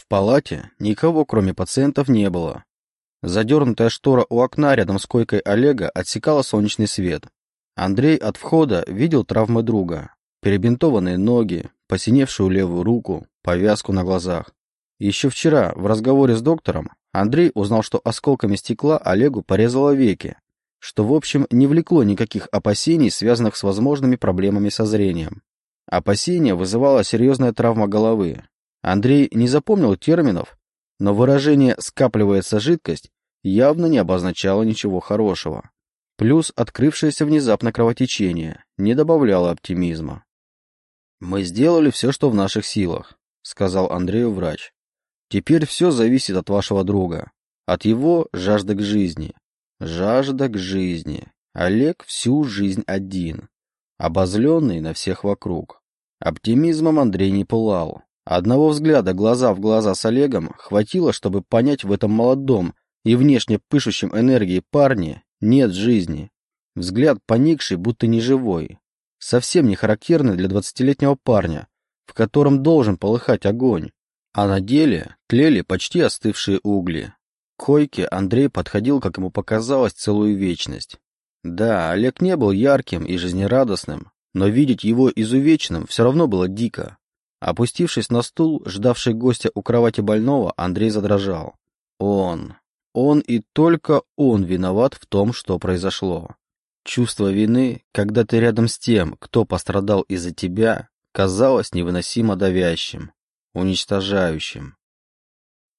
В палате никого, кроме пациентов, не было. Задернутая штора у окна рядом с койкой Олега отсекала солнечный свет. Андрей от входа видел травмы друга. Перебинтованные ноги, посиневшую левую руку, повязку на глазах. Еще вчера в разговоре с доктором Андрей узнал, что осколками стекла Олегу порезало веки, что, в общем, не влекло никаких опасений, связанных с возможными проблемами со зрением. Опасения вызывала серьезная травма головы. Андрей не запомнил терминов, но выражение «скапливается жидкость» явно не обозначало ничего хорошего. Плюс открывшееся внезапно кровотечение не добавляло оптимизма. «Мы сделали все, что в наших силах», — сказал Андрею врач. «Теперь все зависит от вашего друга, от его жажды к жизни. Жажда к жизни. Олег всю жизнь один, обозленный на всех вокруг. Оптимизмом Андрей не пылал. Одного взгляда глаза в глаза с Олегом хватило, чтобы понять в этом молодом и внешне пышущем энергией парне нет жизни. Взгляд поникший, будто неживой. Совсем не характерный для двадцатилетнего парня, в котором должен полыхать огонь. А на деле тлели почти остывшие угли. К койке Андрей подходил, как ему показалось, целую вечность. Да, Олег не был ярким и жизнерадостным, но видеть его изувеченным все равно было дико. Опустившись на стул, ждавший гостя у кровати больного, Андрей задрожал. Он, он и только он виноват в том, что произошло. Чувство вины, когда ты рядом с тем, кто пострадал из-за тебя, казалось невыносимо давящим, уничтожающим.